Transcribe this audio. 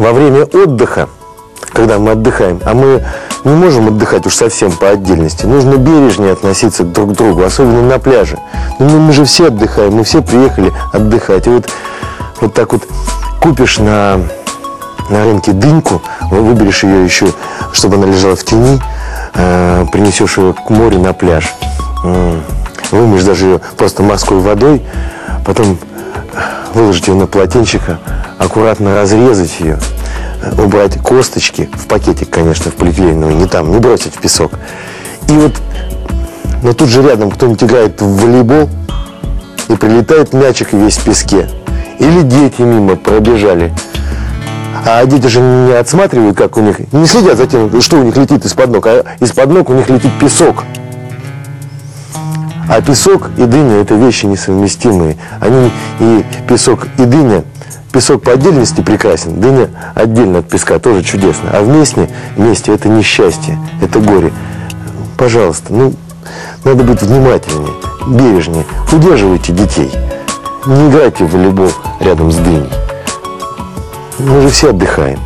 во время отдыха, когда мы отдыхаем, а мы не можем отдыхать уж совсем по отдельности, нужно бережнее относиться друг к другу, особенно на пляже. Ну, мы, мы же все отдыхаем, мы все приехали отдыхать. И вот, вот так вот купишь на, на рынке дыньку, выберешь ее еще, чтобы она лежала в тени, э, принесешь ее к морю на пляж, э, вымоешь даже ее просто морской водой, потом выложить ее на полотенчика, аккуратно разрезать ее, убрать косточки в пакетик, конечно, в полиэтиленовый, не там, не бросить в песок. И вот, но тут же рядом кто-нибудь играет в волейбол, и прилетает мячик весь в песке. Или дети мимо пробежали. А дети же не отсматривают, как у них, не следят за тем, что у них летит из-под ног, а из-под ног у них летит песок. А песок и дыня – это вещи несовместимые. Они и песок, и дыня. Песок по отдельности прекрасен, дыня отдельно от песка тоже чудесно. А вместе, вместе это несчастье, это горе. Пожалуйста, ну, надо быть внимательнее, бережнее. Удерживайте детей. Не играйте в волейбол рядом с дыней. Мы же все отдыхаем.